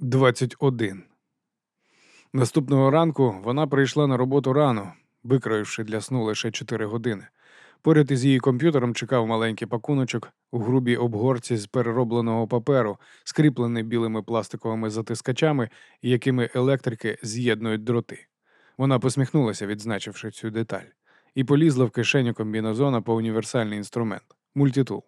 21. Наступного ранку вона прийшла на роботу рано, викроївши для сну лише 4 години. Поряд із її комп'ютером чекав маленький пакуночок у грубій обгорці з переробленого паперу, скріплений білими пластиковими затискачами, якими електрики з'єднують дроти. Вона посміхнулася, відзначивши цю деталь, і полізла в кишеню комбінезона по універсальний інструмент мультитул.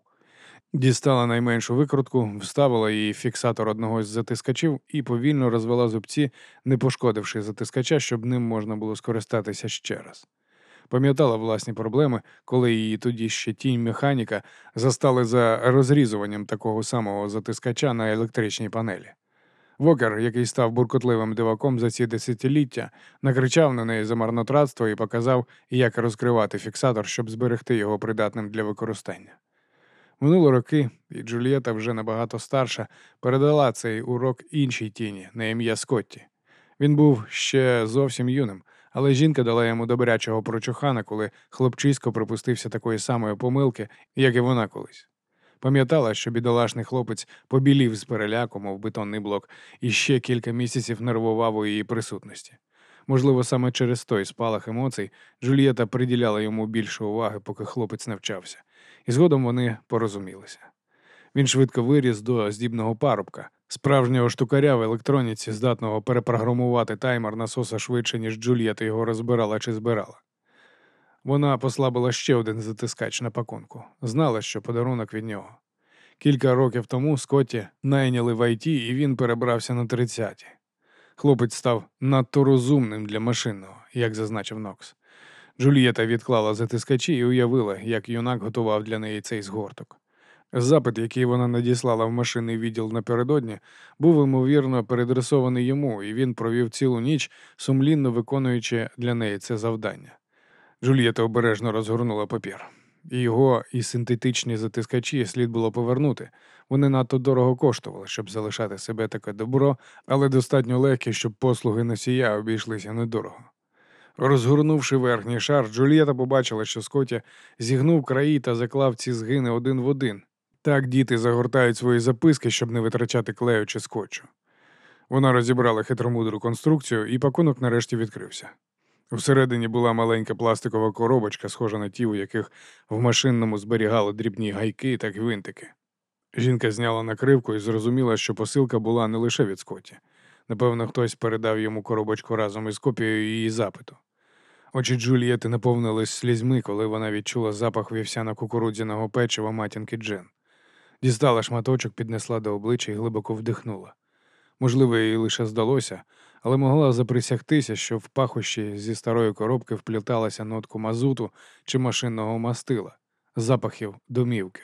Дістала найменшу викрутку, вставила її в фіксатор одного з затискачів і повільно розвела зубці, не пошкодивши затискача, щоб ним можна було скористатися ще раз. Пам'ятала власні проблеми, коли її тоді ще тінь механіка застали за розрізуванням такого самого затискача на електричній панелі. Вокер, який став буркотливим диваком за ці десятиліття, накричав на неї за марнотратство і показав, як розкривати фіксатор, щоб зберегти його придатним для використання. Минуло роки, і Джульєта, вже набагато старша, передала цей урок іншій тіні на ім'я Скотті. Він був ще зовсім юним, але жінка дала йому добрячого прочухана, коли хлопчисько припустився такої самої помилки, як і вона колись. Пам'ятала, що бідолашний хлопець побілів з переляку, мов бетонний блок, і ще кілька місяців нервував у її присутності. Можливо, саме через той спалах емоцій Джульєта приділяла йому більше уваги, поки хлопець навчався, і згодом вони порозумілися. Він швидко виріс до здібного парубка, справжнього штукаря в електроніці, здатного перепрограмувати таймер насоса швидше, ніж Джульєта його розбирала чи збирала. Вона послабила ще один затискач на пакунку, знала, що подарунок від нього. Кілька років тому Скотті найняли в ІТ, і він перебрався на тридцяті. Хлопець став надто розумним для машинного, як зазначив Нокс. Джульєта відклала затискачі і уявила, як юнак готував для неї цей згорток. Запит, який вона надіслала в машинний відділ напередодні, був ймовірно передресований йому, і він провів цілу ніч, сумлінно виконуючи для неї це завдання. Джульєта обережно розгорнула папір. Його і синтетичні затискачі слід було повернути. Вони надто дорого коштували, щоб залишати себе таке добро, але достатньо легкі, щоб послуги носія обійшлися недорого. Розгорнувши верхній шар, Джульєта побачила, що Скотті зігнув краї та заклав ці згини один в один. Так діти загортають свої записки, щоб не витрачати клею чи скотчу. Вона розібрала хитромудру конструкцію, і пакунок нарешті відкрився. Всередині була маленька пластикова коробочка, схожа на ті, у яких в машинному зберігали дрібні гайки та гвинтики. Жінка зняла накривку і зрозуміла, що посилка була не лише від Скотті. Напевно, хтось передав йому коробочку разом із копією її запиту. Очі Джулієти наповнились слізьми, коли вона відчула запах вівсяно кукурудзяного печива матінки Джен. Дістала шматочок, піднесла до обличчя і глибоко вдихнула. Можливо, їй лише здалося, але могла заприсягтися, що в пахощі зі старої коробки впліталася нотку мазуту чи машинного мастила, запахів домівки.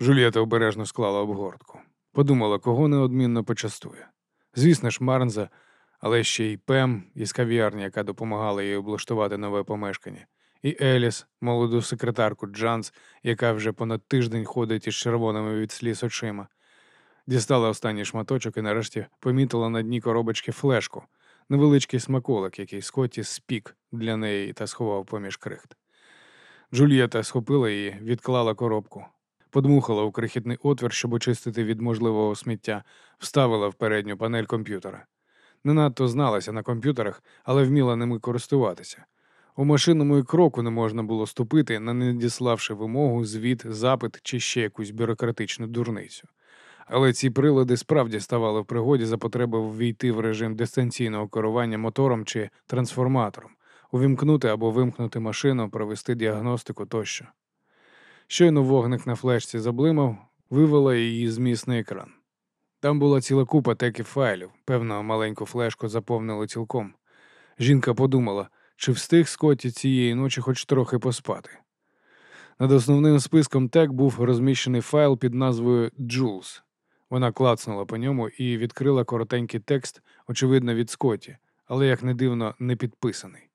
Жульєта обережно склала обгортку. Подумала, кого неодмінно почастує. Звісно ж, Марнза, але ще й Пем із кав'ярні, яка допомагала їй облаштувати нове помешкання, і Еліс, молоду секретарку Джанс, яка вже понад тиждень ходить із червоними від сліз очима. Дістала останній шматочок і нарешті помітила на дні коробочки флешку, невеличкий смаколик, який Скотті спік для неї та сховав поміж крихт. Джульєта схопила її, відклала коробку, подмухала у крихітний отвір, щоб очистити від можливого сміття, вставила в передню панель комп'ютера. Не надто зналася на комп'ютерах, але вміла ними користуватися. У машинному і кроку не можна було ступити, не надіславши вимогу, звіт, запит чи ще якусь бюрократичну дурницю. Але ці прилади справді ставали в пригоді за потреби ввійти в режим дистанційного керування мотором чи трансформатором, увімкнути або вимкнути машину, провести діагностику тощо. Щойно вогник на флешці заблимав, вивела її з міст на екран. Там була ціла купа теків файлів, певно, маленьку флешку заповнили цілком. Жінка подумала, чи встиг Скотті цієї ночі хоч трохи поспати. Над основним списком тек був розміщений файл під назвою Jules. Вона клацнула по ньому і відкрила коротенький текст, очевидно, від Скотті, але, як не дивно, не підписаний.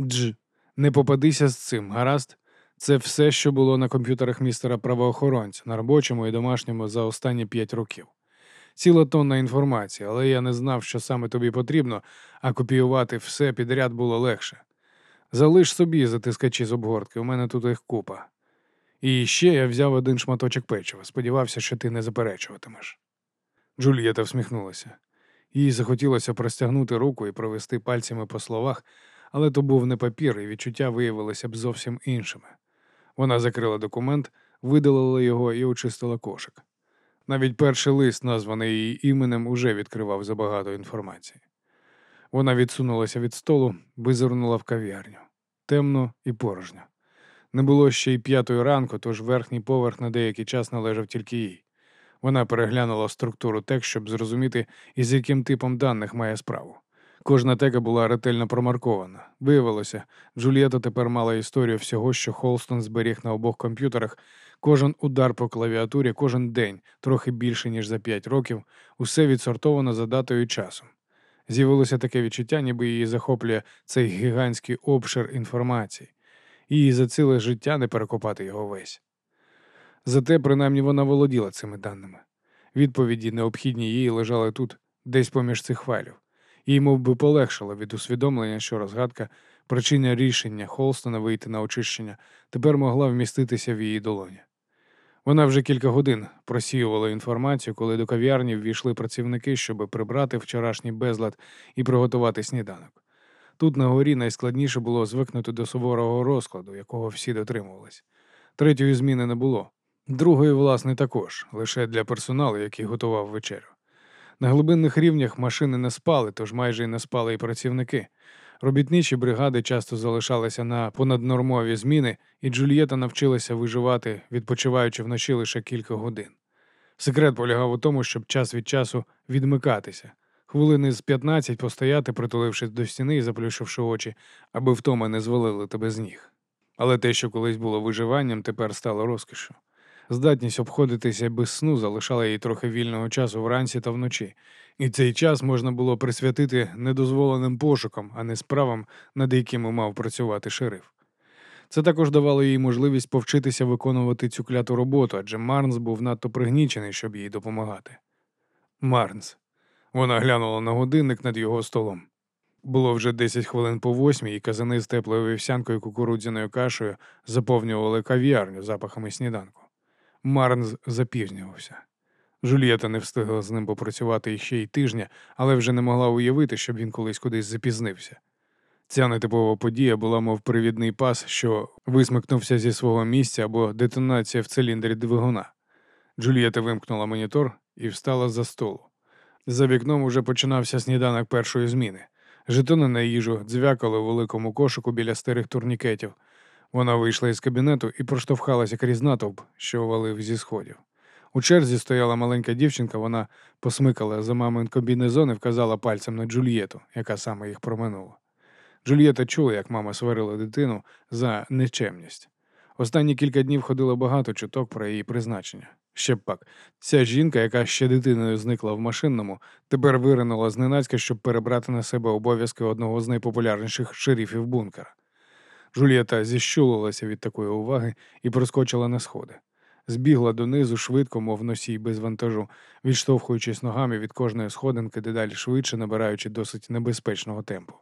Дж. Не попадися з цим, гаразд? Це все, що було на комп'ютерах містера правоохоронця на робочому і домашньому за останні п'ять років. Ціла тонна інформації, але я не знав, що саме тобі потрібно, а копіювати все підряд було легше. Залиш собі затискачі з обгортки, у мене тут їх купа. І ще я взяв один шматочок печива, сподівався, що ти не заперечуватимеш. Джульєта всміхнулася. Їй захотілося простягнути руку і провести пальцями по словах, але то був не папір, і відчуття виявилося б зовсім іншими. Вона закрила документ, видалила його і очистила кошик. Навіть перший лист, названий її іменем, уже відкривав забагато інформації. Вона відсунулася від столу, визирнула в кав'ярню. Темно і порожньо. Не було ще й п'ятої ранку, тож верхній поверх на деякий час належав тільки їй. Вона переглянула структуру текст, щоб зрозуміти, із яким типом даних має справу. Кожна тека була ретельно промаркована. Виявилося, Джулієта тепер мала історію всього, що Холстон зберіг на обох комп'ютерах, кожен удар по клавіатурі, кожен день, трохи більше, ніж за п'ять років, усе відсортовано за датою і часом. З'явилося таке відчуття, ніби її захоплює цей гігантський обшир інформації, її за ціле життя не перекопати його весь. Зате, принаймні, вона володіла цими даними. Відповіді, необхідні їй, лежали тут, десь поміж цих файлів. Їй мов би, полегшало від усвідомлення, що розгадка, причина рішення Холстона вийти на очищення тепер могла вміститися в її долоні. Вона вже кілька годин просіювала інформацію, коли до кав'ярні ввійшли працівники, щоб прибрати вчорашній безлад і приготувати сніданок. Тут на горі найскладніше було звикнути до суворого розкладу, якого всі дотримувались. Третьої зміни не було. Другої, власне, також, лише для персоналу, який готував вечерю. На глибинних рівнях машини не спали, тож майже й не спали і працівники. Робітничі бригади часто залишалися на понаднормові зміни, і Джульєта навчилася виживати, відпочиваючи вночі лише кілька годин. Секрет полягав у тому, щоб час від часу відмикатися, хвилини з 15 постояти, притулившись до стіни і заплющивши очі, аби втома не звалили тебе з ніг. Але те, що колись було виживанням, тепер стало розкішю. Здатність обходитися без сну залишала їй трохи вільного часу вранці та вночі, і цей час можна було присвятити недозволеним пошукам, а не справам, над якими мав працювати шериф. Це також давало їй можливість повчитися виконувати цю кляту роботу, адже Марнс був надто пригнічений, щоб їй допомагати. Марнс. Вона глянула на годинник над його столом. Було вже 10 хвилин по восьмій, і казани з теплою вівсянкою кукурудзяною кашею заповнювали кав'ярню запахами сніданку. Марнс запізнювався. Жульєта не встигла з ним попрацювати іще й тижня, але вже не могла уявити, щоб він колись кудись запізнився. Ця нетипова подія була, мов привідний пас, що висмикнувся зі свого місця або детонація в циліндрі двигуна. Джульєта вимкнула монітор і встала за столу. За вікном уже починався сніданок першої зміни. Жетони на їжу дзвякали у великому кошику біля старих турнікетів. Вона вийшла із кабінету і проштовхалася крізь натовп, що валив зі сходів. У черзі стояла маленька дівчинка, вона посмикала за мамин комбінезон і вказала пальцем на Джульєту, яка саме їх проминула. Джульєта чула, як мама сварила дитину за нечемність. Останні кілька днів ходило багато чуток про її призначення. Ще б пак, ця жінка, яка ще дитиною зникла в машинному, тепер виринула зненацька, щоб перебрати на себе обов'язки одного з найпопулярніших шерифів бункера. Жульєта зіщулилася від такої уваги і проскочила на сходи. Збігла донизу швидко, мов носій без вантажу, відштовхуючись ногами від кожної сходинки, дедалі швидше набираючи досить небезпечного темпу.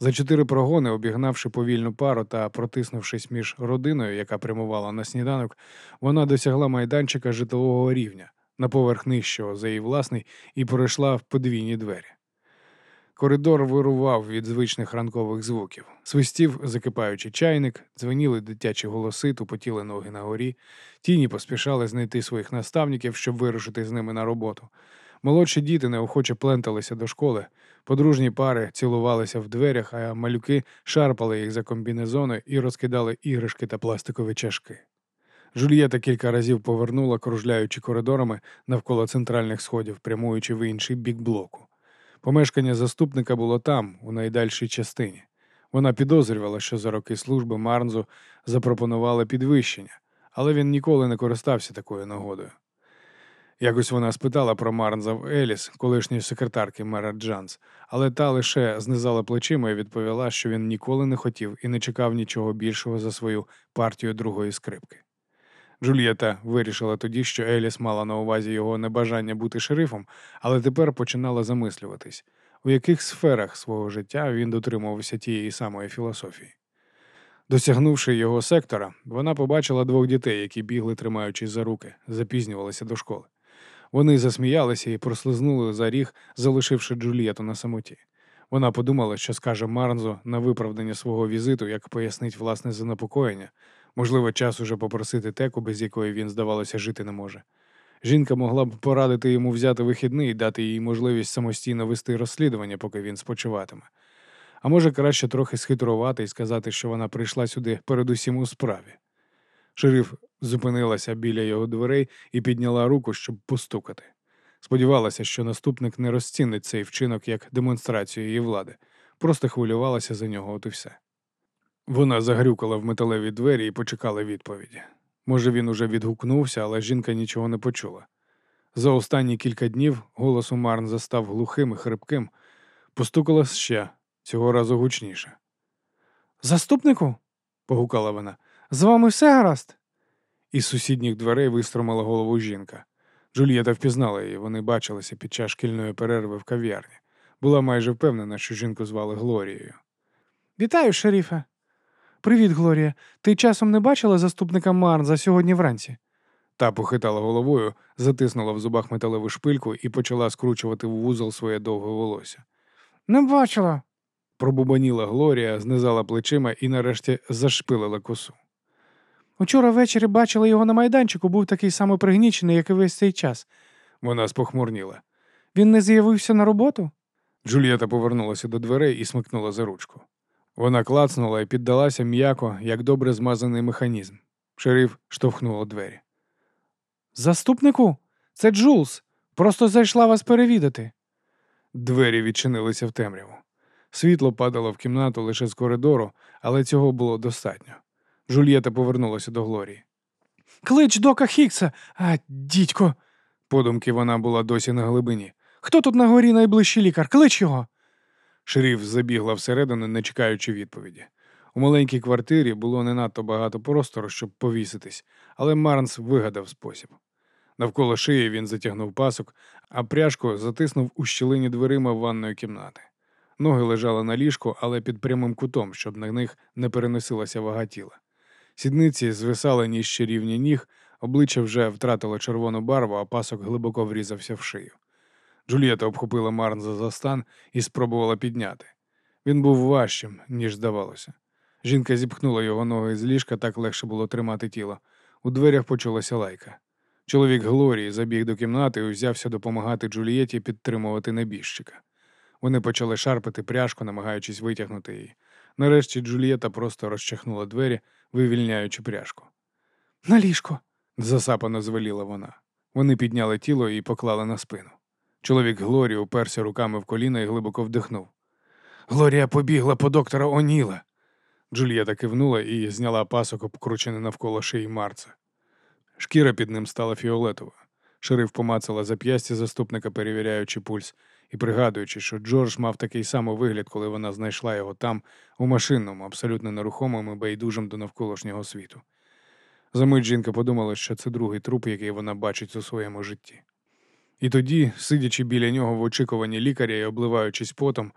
За чотири прогони, обігнавши повільну пару та протиснувшись між родиною, яка прямувала на сніданок, вона досягла майданчика житлового рівня на поверх нижчого за її власний і пройшла в подвійні двері. Коридор вирував від звичних ранкових звуків. Свистів, закипаючи чайник, дзвеніли дитячі голоси, тупотіли ноги на горі, тіні поспішали знайти своїх наставників, щоб вирушити з ними на роботу. Молодші діти неохоче пленталися до школи, подружні пари цілувалися в дверях, а малюки шарпали їх за комбінезони і розкидали іграшки та пластикові чашки. Жульєта кілька разів повернула, кружляючи коридорами навколо центральних сходів, прямуючи в інший бік блоку. Помешкання заступника було там, у найдальшій частині. Вона підозрювала, що за роки служби Марнзу запропонували підвищення, але він ніколи не користався такою нагодою. Якось вона спитала про Марнза в Еліс, колишньої секретарки мера Джанс, але та лише знизала плечима і відповіла, що він ніколи не хотів і не чекав нічого більшого за свою партію другої скрипки. Джульєта вирішила тоді, що Еліс мала на увазі його небажання бути шерифом, але тепер починала замислюватись, у яких сферах свого життя він дотримувався тієї самої філософії. Досягнувши його сектора, вона побачила двох дітей, які бігли, тримаючись за руки, запізнювалися до школи. Вони засміялися і прослизнули за ріг, залишивши Джулієту на самоті. Вона подумала, що скаже Марнзо на виправдання свого візиту, як пояснить власне занепокоєння. Можливо, час уже попросити теку, без якої він, здавалося, жити не може. Жінка могла б порадити йому взяти вихідний і дати їй можливість самостійно вести розслідування, поки він спочиватиме. А може, краще трохи схитрувати і сказати, що вона прийшла сюди передусім у справі. Шериф зупинилася біля його дверей і підняла руку, щоб постукати. Сподівалася, що наступник не розцінить цей вчинок як демонстрацію її влади, просто хвилювалася за нього, от і все. Вона загрюкала в металеві двері і почекала відповіді. Може, він уже відгукнувся, але жінка нічого не почула. За останні кілька днів голос у Марн застав глухим і хрипким, постукала ще, цього разу гучніше. Заступнику? погукала вона. З вами все гаразд? Із сусідніх дверей вистромила голову жінка. Джульєта впізнала її, вони бачилися під час шкільної перерви в кав'ярні. Була майже впевнена, що жінку звали Глорією. Вітаю, шерифе. Привіт, Глорія. Ти часом не бачила заступника Марнза сьогодні вранці? Та похитала головою, затиснула в зубах металеву шпильку і почала скручувати в вузол своє довге волосся. Не бачила. Пробубаніла Глорія, знизала плечима і нарешті зашпилила косу. Учора ввечері бачила його на майданчику, був такий самий пригнічений, як і весь цей час. Вона спохмурніла. Він не з'явився на роботу? Джульєта повернулася до дверей і смикнула за ручку. Вона клацнула і піддалася м'яко, як добре змазаний механізм. Шериф штовхнула двері. Заступнику, це Джулс. Просто зайшла вас перевідати. Двері відчинилися в темряву. Світло падало в кімнату лише з коридору, але цього було достатньо. Жульєта повернулася до Глорії. Клич дока Хікса, а дідько. Подумки вона була досі на глибині. Хто тут на горі найближчий лікар? Клич його. Шериф забігла всередину, не чекаючи відповіді. У маленькій квартирі було не надто багато простору, щоб повіситись, але Марнс вигадав спосіб. Навколо шиї він затягнув пасок, а пряжку затиснув у щілині дверима ванної кімнати. Ноги лежали на ліжку, але під прямим кутом, щоб на них не переносилася вага тіла. Сідниці звисали нижче рівня ніг, обличчя вже втратило червону барву, а пасок глибоко врізався в шию. Джульєта обхопила Марнза за стан і спробувала підняти. Він був важчим, ніж здавалося. Жінка зіпхнула його ноги з ліжка, так легше було тримати тіло. У дверях почулася лайка. Чоловік Глорії забіг до кімнати і взявся допомагати Джулієті підтримувати небіжчика. Вони почали шарпати пряжку, намагаючись витягнути її. Нарешті Джулієта просто розчахнула двері, вивільняючи пряжку. На ліжко, засапано звеліла вона. Вони підняли тіло і поклали на спину. Чоловік Глорії уперся руками в коліна і глибоко вдихнув. Глорія побігла по доктора Оніла. Джульєта кивнула і зняла пасок, обкручений навколо шиї Марца. Шкіра під ним стала фіолетовою. Шериф помацала зап'ястя заступника, перевіряючи пульс, і пригадуючи, що Джордж мав такий самий вигляд, коли вона знайшла його там, у машинному, абсолютно нерухомим і байдужим до навколишнього світу. Замить жінка подумала, що це другий труп, який вона бачить у своєму житті. І тоді, сидячи біля нього в очікуванні лікаря і обливаючись потом,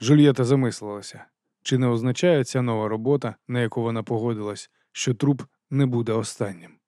Жульєта замислилася, чи не означає ця нова робота, на яку вона погодилась, що труп не буде останнім.